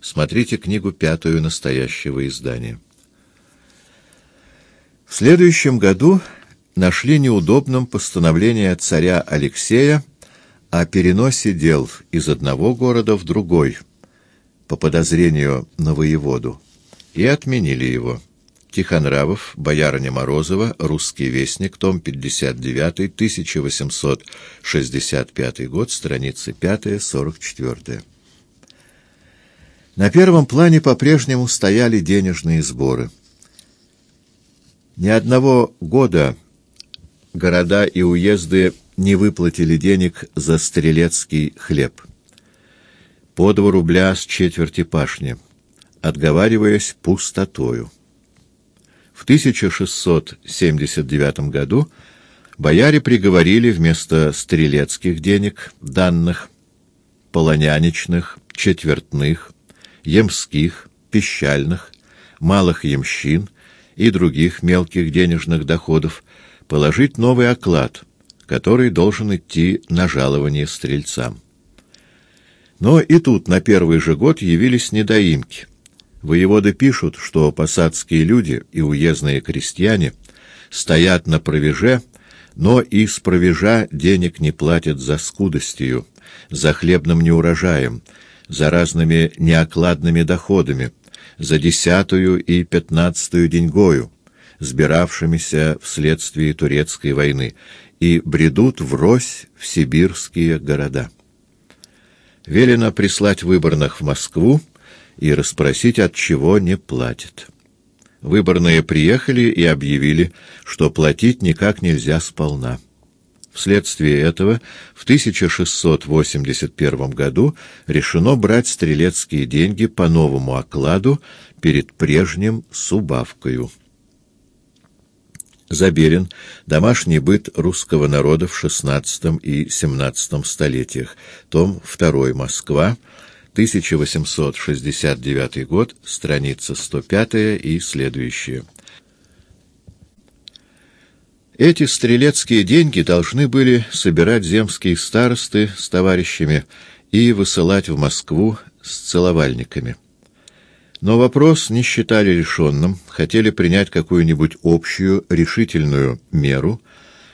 Смотрите книгу пятую настоящего издания. В следующем году нашли неудобным постановление царя Алексея о переносе дел из одного города в другой по подозрению на воеводу и отменили его. Тихонравов, Боярыня Морозова, Русский вестник, том 59, 1865 год, страницы 5-44. На первом плане по-прежнему стояли денежные сборы. Ни одного года города и уезды не выплатили денег за стрелецкий хлеб. По два рубля с четверти пашни, отговариваясь пустотою. В 1679 году бояре приговорили вместо стрелецких денег, данных, полоняничных, четвертных, емских, пищальных, малых емщин и других мелких денежных доходов положить новый оклад, который должен идти на жалование стрельцам. Но и тут на первый же год явились недоимки — Воеводы пишут, что посадские люди и уездные крестьяне стоят на провеже, но из провежа денег не платят за скудостью, за хлебным неурожаем, за разными неокладными доходами, за десятую и пятнадцатую деньгою, сбиравшимися вследствие турецкой войны, и бредут врозь в сибирские города. Велено прислать выборных в Москву, и расспросить, от чего не платит. Выборные приехали и объявили, что платить никак нельзя сполна. Вследствие этого в 1681 году решено брать стрелецкие деньги по новому окладу перед прежним с убавкою. Заберен. Домашний быт русского народа в XVI и XVII столетиях. Том 2. Москва. 1869 год, страница 105 и следующие. Эти стрелецкие деньги должны были собирать земские старосты с товарищами и высылать в Москву с целовальниками. Но вопрос не считали решенным, хотели принять какую-нибудь общую решительную меру,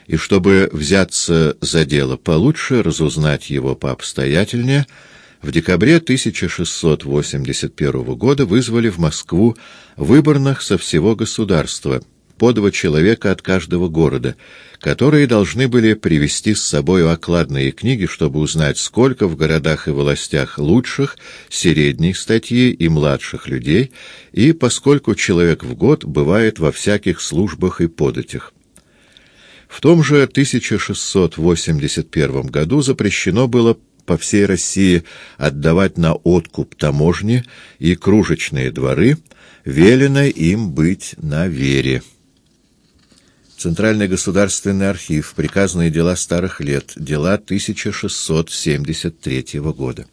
и чтобы взяться за дело получше, разузнать его пообстоятельнее — в декабре 1681 года вызвали в Москву выборных со всего государства, по два человека от каждого города, которые должны были привести с собой окладные книги, чтобы узнать, сколько в городах и властях лучших, средней статьи и младших людей, и поскольку человек в год бывает во всяких службах и податях. В том же 1681 году запрещено было по всей России отдавать на откуп таможни и кружечные дворы, велено им быть на вере. Центральный государственный архив. Приказные дела старых лет. Дела 1673 года.